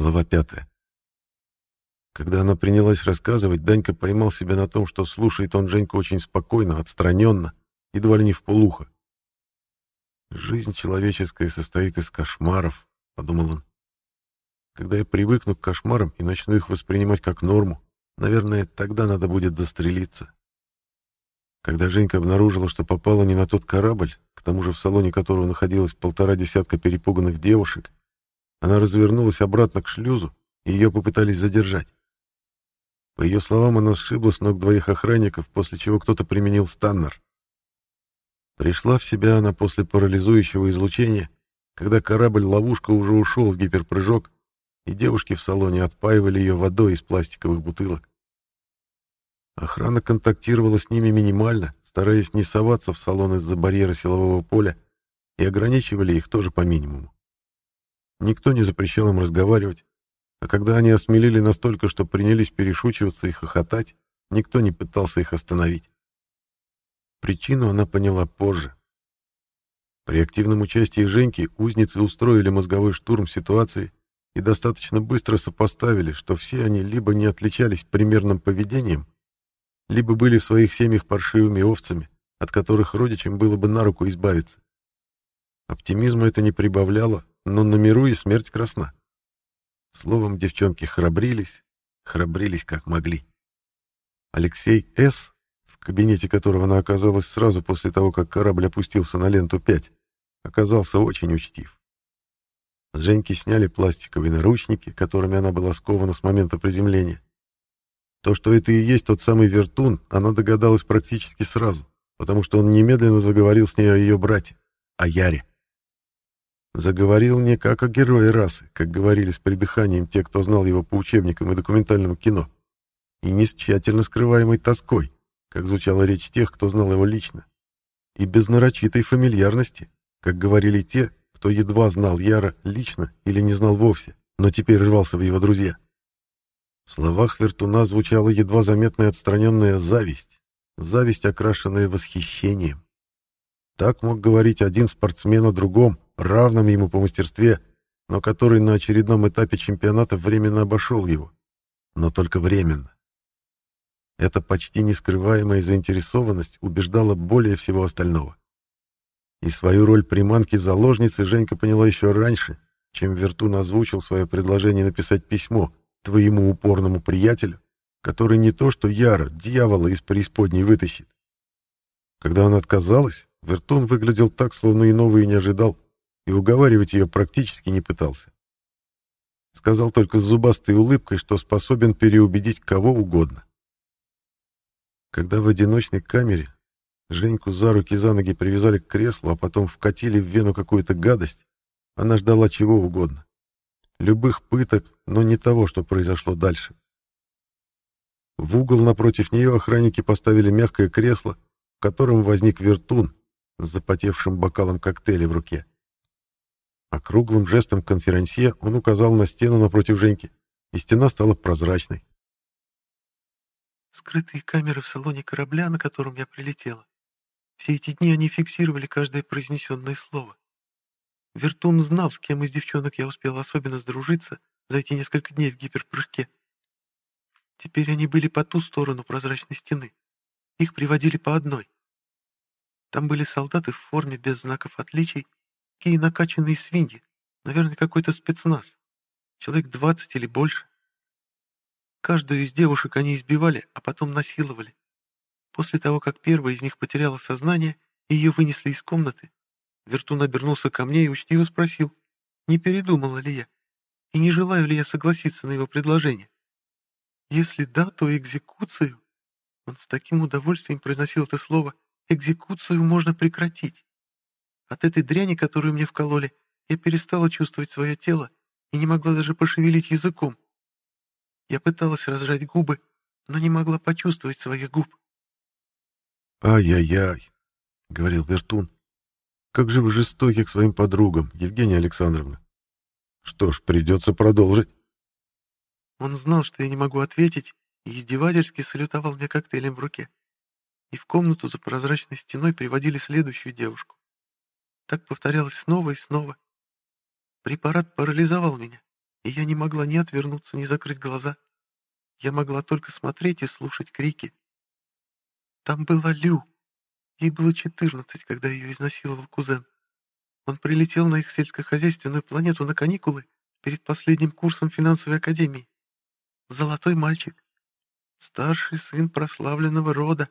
Глава пятая. Когда она принялась рассказывать, Данька поймал себя на том, что слушает он Женьку очень спокойно, отстраненно, едва ли не в полухо. «Жизнь человеческая состоит из кошмаров», — подумал он. «Когда я привыкну к кошмарам и начну их воспринимать как норму, наверное, тогда надо будет застрелиться». Когда Женька обнаружила, что попала не на тот корабль, к тому же в салоне которого находилось полтора десятка перепуганных девушек, она развернулась обратно к шлюзу, и ее попытались задержать. По ее словам, она сшибла с ног двоих охранников, после чего кто-то применил станнер. Пришла в себя она после парализующего излучения, когда корабль-ловушка уже ушел в гиперпрыжок, и девушки в салоне отпаивали ее водой из пластиковых бутылок. Охрана контактировала с ними минимально, стараясь не соваться в салон из-за барьера силового поля, и ограничивали их тоже по минимуму. Никто не запрещал им разговаривать, а когда они осмелели настолько, что принялись перешучиваться и хохотать, никто не пытался их остановить. Причину она поняла позже. При активном участии Женьки узницы устроили мозговой штурм ситуации и достаточно быстро сопоставили, что все они либо не отличались примерным поведением, либо были в своих семьях паршивыми овцами, от которых родичам было бы на руку избавиться. Оптимизма это не прибавляло, но на миру и смерть красна. Словом, девчонки храбрились, храбрились как могли. Алексей С., в кабинете которого она оказалась сразу после того, как корабль опустился на ленту 5, оказался очень учтив. С Женьки сняли пластиковые наручники, которыми она была скована с момента приземления. То, что это и есть тот самый вертун, она догадалась практически сразу, потому что он немедленно заговорил с ней о ее брате, о Яре. Заговорил не как о герое расы, как говорили с придыханием те, кто знал его по учебникам и документальному кино, и не с тщательно скрываемой тоской, как звучала речь тех, кто знал его лично, и без нарочитой фамильярности, как говорили те, кто едва знал Яра лично или не знал вовсе, но теперь рвался в его друзья. В словах Вертуна звучала едва заметная отстраненная зависть, зависть, окрашенная восхищением. Так мог говорить один спортсмен о другом, равном ему по мастерстве, но который на очередном этапе чемпионата временно обошел его. Но только временно. Эта почти нескрываемая заинтересованность убеждала более всего остального. И свою роль приманки-заложницы Женька поняла еще раньше, чем Вертун озвучил свое предложение написать письмо твоему упорному приятелю, который не то что Яра, дьявола из преисподней вытащит. Когда она отказалась, Вертун выглядел так, словно и не ожидал, и уговаривать ее практически не пытался. Сказал только с зубастой улыбкой, что способен переубедить кого угодно. Когда в одиночной камере Женьку за руки за ноги привязали к креслу, а потом вкатили в вену какую-то гадость, она ждала чего угодно. Любых пыток, но не того, что произошло дальше. В угол напротив нее охранники поставили мягкое кресло, в котором возник вертун с запотевшим бокалом коктейля в руке. Округлым жестом конферансье он указал на стену напротив Женьки, и стена стала прозрачной. «Скрытые камеры в салоне корабля, на котором я прилетела. Все эти дни они фиксировали каждое произнесенное слово. Вертун знал, с кем из девчонок я успела особенно сдружиться за эти несколько дней в гиперпрыжке. Теперь они были по ту сторону прозрачной стены. Их приводили по одной. Там были солдаты в форме без знаков отличий Такие накачанные свиньи. Наверное, какой-то спецназ. Человек двадцать или больше. Каждую из девушек они избивали, а потом насиловали. После того, как первая из них потеряла сознание ее вынесли из комнаты, Вертун обернулся ко мне и учтиво спросил, не передумала ли я, и не желаю ли я согласиться на его предложение. Если да, то экзекуцию... Он с таким удовольствием произносил это слово «экзекуцию можно прекратить». От этой дряни, которую мне вкололи, я перестала чувствовать свое тело и не могла даже пошевелить языком. Я пыталась разжать губы, но не могла почувствовать своих губ. «Ай-яй-яй», — говорил Вертун. «Как же вы жестоки к своим подругам, Евгения Александровна. Что ж, придется продолжить». Он знал, что я не могу ответить, и издевательски салютовал мне коктейлем в руке. И в комнату за прозрачной стеной приводили следующую девушку. Так повторялось снова и снова. Препарат парализовал меня. и я не могла ни отвернуться, ни закрыть глаза. Я могла только смотреть и слушать крики. Там была Лю. Ей было 14, когда ее изнасиловал кузен. Он прилетел на их сельскохозяйственную планету на каникулы перед последним курсом финансовой академии. Золотой мальчик. Старший сын прославленного рода.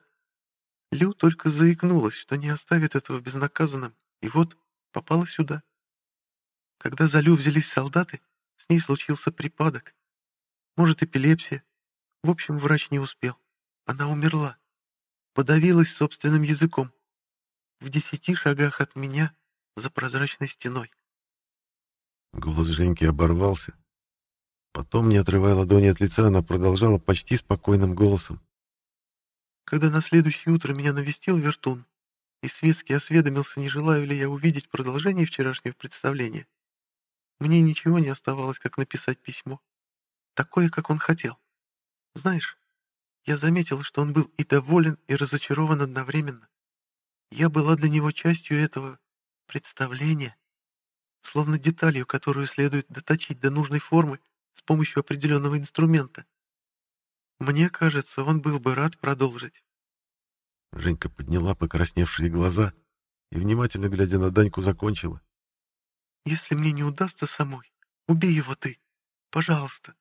Лю только заикнулась, что не оставит этого безнаказанным, и вот попала сюда. Когда за Лю взялись солдаты, с ней случился припадок. Может, эпилепсия. В общем, врач не успел. Она умерла. Подавилась собственным языком. В десяти шагах от меня, за прозрачной стеной. Голос Женьки оборвался. Потом, не отрывая ладони от лица, она продолжала почти спокойным голосом. Когда на следующее утро меня навестил Вертун, и Светский осведомился, не желаю ли я увидеть продолжение вчерашнего представления, мне ничего не оставалось, как написать письмо. Такое, как он хотел. Знаешь, я заметила, что он был и доволен, и разочарован одновременно. Я была для него частью этого представления, словно деталью, которую следует доточить до нужной формы с помощью определенного инструмента. Мне кажется, он был бы рад продолжить. Женька подняла покрасневшие глаза и, внимательно глядя на Даньку, закончила. Если мне не удастся самой, убей его ты. Пожалуйста.